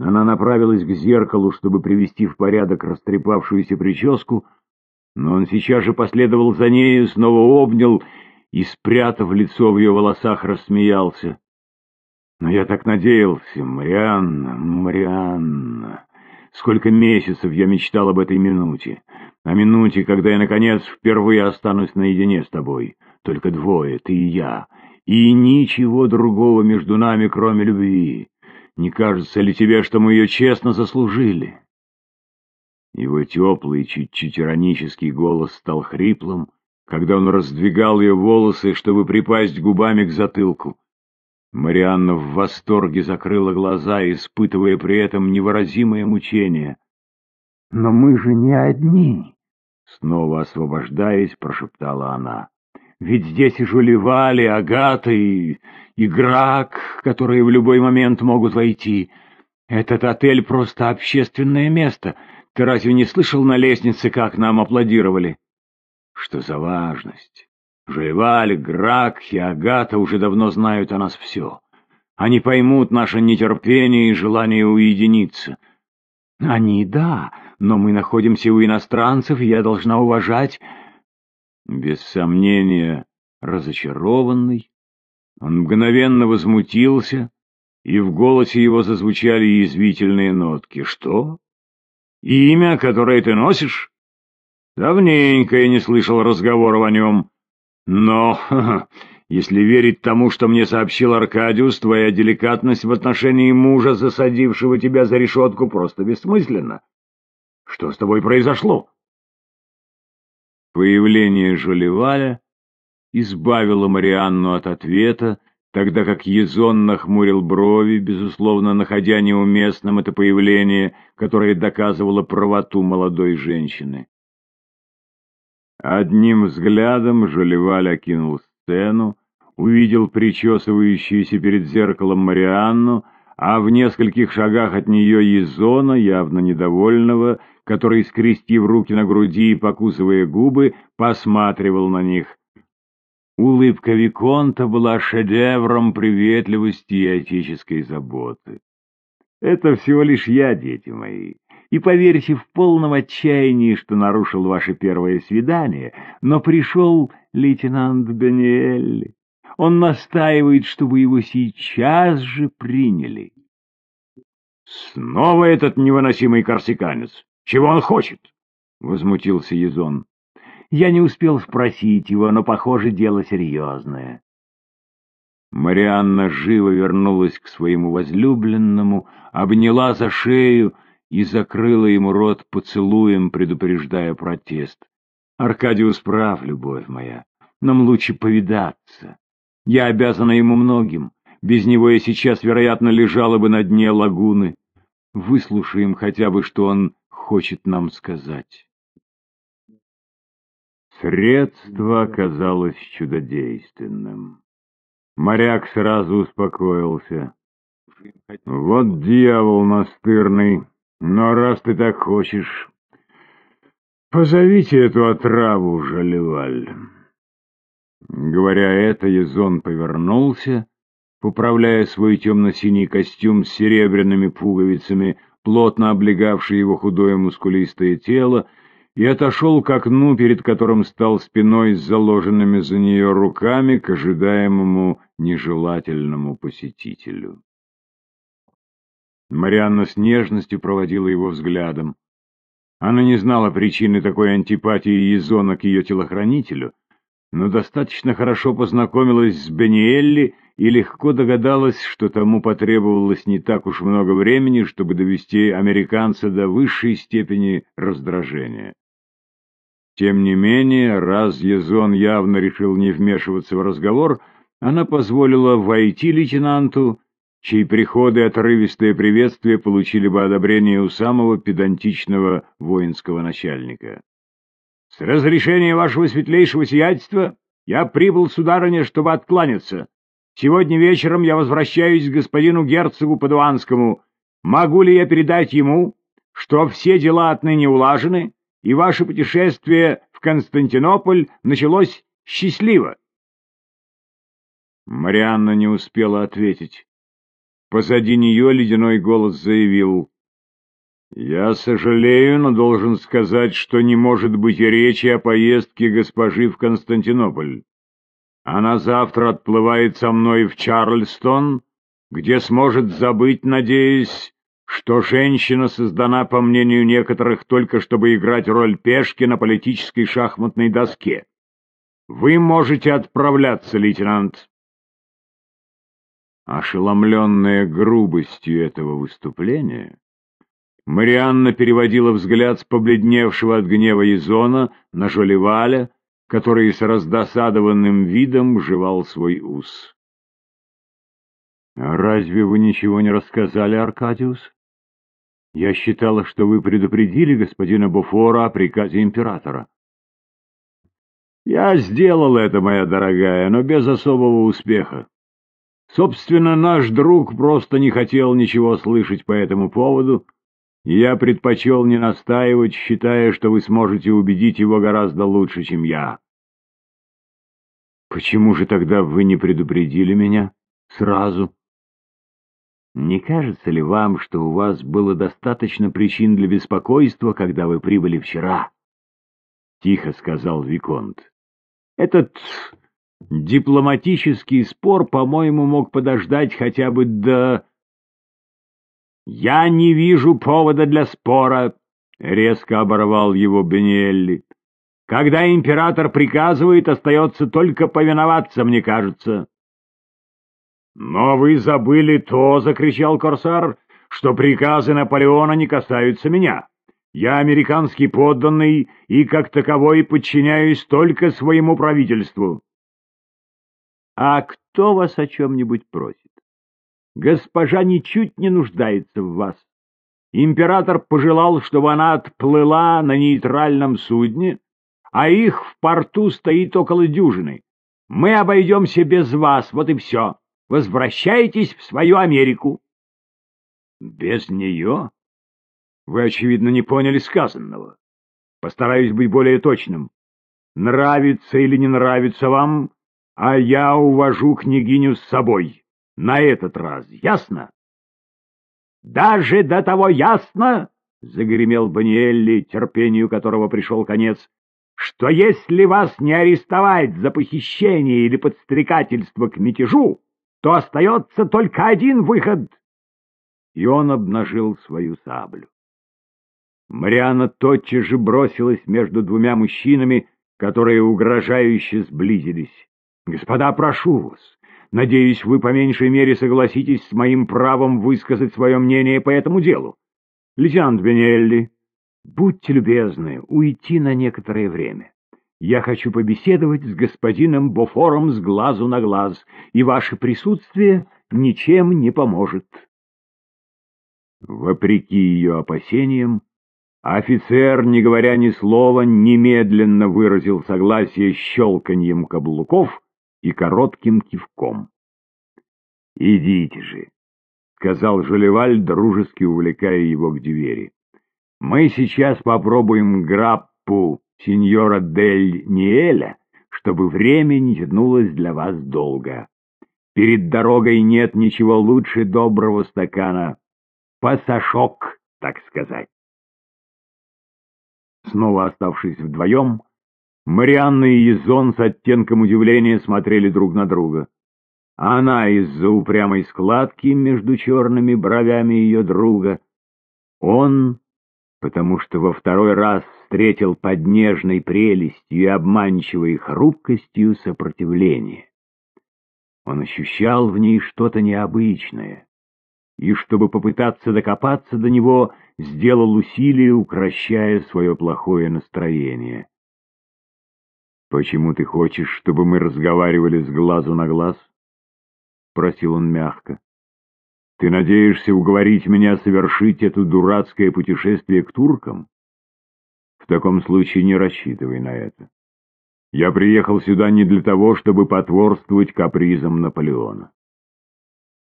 Она направилась к зеркалу, чтобы привести в порядок растрепавшуюся прическу, но он сейчас же последовал за нею, снова обнял и, спрятав лицо в ее волосах, рассмеялся. Но я так надеялся, Марианна, Марианна. Сколько месяцев я мечтал об этой минуте. О минуте, когда я, наконец, впервые останусь наедине с тобой. Только двое, ты и я. И ничего другого между нами, кроме любви. Не кажется ли тебе, что мы ее честно заслужили? Его теплый, чуть-чуть иронический голос стал хриплым, когда он раздвигал ее волосы, чтобы припасть губами к затылку. Марианна в восторге закрыла глаза, испытывая при этом невыразимое мучение. «Но мы же не одни!» Снова освобождаясь, прошептала она. «Ведь здесь и Жулевали, Агата и... и которые в любой момент могут войти. Этот отель просто общественное место. Ты разве не слышал на лестнице, как нам аплодировали?» «Что за важность?» Жеваль, Грак и Агата уже давно знают о нас все. Они поймут наше нетерпение и желание уединиться. Они — да, но мы находимся у иностранцев, и я должна уважать... Без сомнения, разочарованный, он мгновенно возмутился, и в голосе его зазвучали язвительные нотки. «Что? Имя, которое ты носишь? Давненько я не слышал разговоров о нем». Но, если верить тому, что мне сообщил Аркадиус, твоя деликатность в отношении мужа, засадившего тебя за решетку, просто бессмысленна. Что с тобой произошло? Появление Жолеваля избавило Марианну от ответа, тогда как Езон нахмурил брови, безусловно, находя неуместным это появление, которое доказывало правоту молодой женщины. Одним взглядом Жолеваль окинул сцену, увидел причесывающуюся перед зеркалом Марианну, а в нескольких шагах от нее Езона, явно недовольного, который, скрестив руки на груди и покусывая губы, посматривал на них. Улыбка Виконта была шедевром приветливости и отеческой заботы. «Это всего лишь я, дети мои и поверьте в полном отчаянии, что нарушил ваше первое свидание, но пришел лейтенант Даниэль. Он настаивает, чтобы его сейчас же приняли. «Снова этот невыносимый корсиканец! Чего он хочет?» — возмутился Езон. «Я не успел спросить его, но, похоже, дело серьезное». Марианна живо вернулась к своему возлюбленному, обняла за шею и закрыла ему рот поцелуем, предупреждая протест. «Аркадиус прав, любовь моя. Нам лучше повидаться. Я обязана ему многим. Без него я сейчас, вероятно, лежала бы на дне лагуны. Выслушаем хотя бы, что он хочет нам сказать». Средство оказалось чудодейственным. Моряк сразу успокоился. «Вот дьявол настырный!» Но раз ты так хочешь, позовите эту отраву, Жалеваль. Говоря это, Езон повернулся, поправляя свой темно-синий костюм с серебряными пуговицами, плотно облегавший его худое мускулистое тело, и отошел к окну, перед которым стал спиной с заложенными за нее руками к ожидаемому нежелательному посетителю. Марианна с нежностью проводила его взглядом. Она не знала причины такой антипатии Езона к ее телохранителю, но достаточно хорошо познакомилась с Бениэлли и легко догадалась, что тому потребовалось не так уж много времени, чтобы довести американца до высшей степени раздражения. Тем не менее, раз Езон явно решил не вмешиваться в разговор, она позволила войти лейтенанту чьи приходы и отрывистые приветствия получили бы одобрение у самого педантичного воинского начальника. — С разрешения вашего светлейшего сиятельства я прибыл, сударыня, чтобы откланяться. Сегодня вечером я возвращаюсь к господину герцогу Падуанскому. Могу ли я передать ему, что все дела отныне улажены, и ваше путешествие в Константинополь началось счастливо? Марианна не успела ответить. Позади нее ледяной голос заявил. «Я сожалею, но должен сказать, что не может быть речи о поездке госпожи в Константинополь. Она завтра отплывает со мной в Чарльстон, где сможет забыть, надеясь, что женщина создана, по мнению некоторых, только чтобы играть роль пешки на политической шахматной доске. Вы можете отправляться, лейтенант. Ошеломленная грубостью этого выступления, Марианна переводила взгляд с побледневшего от гнева Изона на Жолеваля, который с раздосадованным видом жевал свой ус. «Разве вы ничего не рассказали, Аркадиус? Я считала, что вы предупредили господина Буфора о приказе императора». «Я сделал это, моя дорогая, но без особого успеха. Собственно, наш друг просто не хотел ничего слышать по этому поводу, я предпочел не настаивать, считая, что вы сможете убедить его гораздо лучше, чем я». «Почему же тогда вы не предупредили меня сразу?» Не кажется ли вам, что у вас было достаточно причин для беспокойства, когда вы прибыли вчера? Тихо сказал Виконт. Этот дипломатический спор, по-моему, мог подождать хотя бы до... «Я не вижу повода для спора», — резко оборвал его Бениэлли. «Когда император приказывает, остается только повиноваться, мне кажется». «Но вы забыли то, — закричал Корсар, — что приказы Наполеона не касаются меня. Я американский подданный и, как таковой, подчиняюсь только своему правительству». «А кто вас о чем-нибудь просит? Госпожа ничуть не нуждается в вас. Император пожелал, чтобы она отплыла на нейтральном судне, а их в порту стоит около дюжины. Мы обойдемся без вас, вот и все» возвращайтесь в свою Америку. Без нее? Вы, очевидно, не поняли сказанного. Постараюсь быть более точным. Нравится или не нравится вам, а я увожу княгиню с собой. На этот раз, ясно? Даже до того ясно, — загремел Баниэлли, терпению которого пришел конец, — что если вас не арестовать за похищение или подстрекательство к мятежу, то остается только один выход. И он обнажил свою саблю. Мариана тотчас же бросилась между двумя мужчинами, которые угрожающе сблизились. «Господа, прошу вас, надеюсь, вы по меньшей мере согласитесь с моим правом высказать свое мнение по этому делу. Лейтенант Бенелли, будьте любезны уйти на некоторое время. Я хочу побеседовать с господином Бофором с глазу на глаз, и ваше присутствие ничем не поможет. Вопреки ее опасениям, офицер, не говоря ни слова, немедленно выразил согласие щелканьем каблуков и коротким кивком. — Идите же, — сказал Жолеваль, дружески увлекая его к двери. — Мы сейчас попробуем граппу сеньора Дель Ниэля, чтобы время не тянулось для вас долго. Перед дорогой нет ничего лучше доброго стакана. Пасашок, так сказать. Снова оставшись вдвоем, Марианна и Езон с оттенком удивления смотрели друг на друга. Она из-за упрямой складки между черными бровями ее друга. Он потому что во второй раз встретил под нежной прелестью и обманчивой хрупкостью сопротивление. Он ощущал в ней что-то необычное, и, чтобы попытаться докопаться до него, сделал усилие, укращая свое плохое настроение. «Почему ты хочешь, чтобы мы разговаривали с глазу на глаз?» — спросил он мягко. Ты надеешься уговорить меня совершить это дурацкое путешествие к туркам? В таком случае не рассчитывай на это. Я приехал сюда не для того, чтобы потворствовать капризам Наполеона.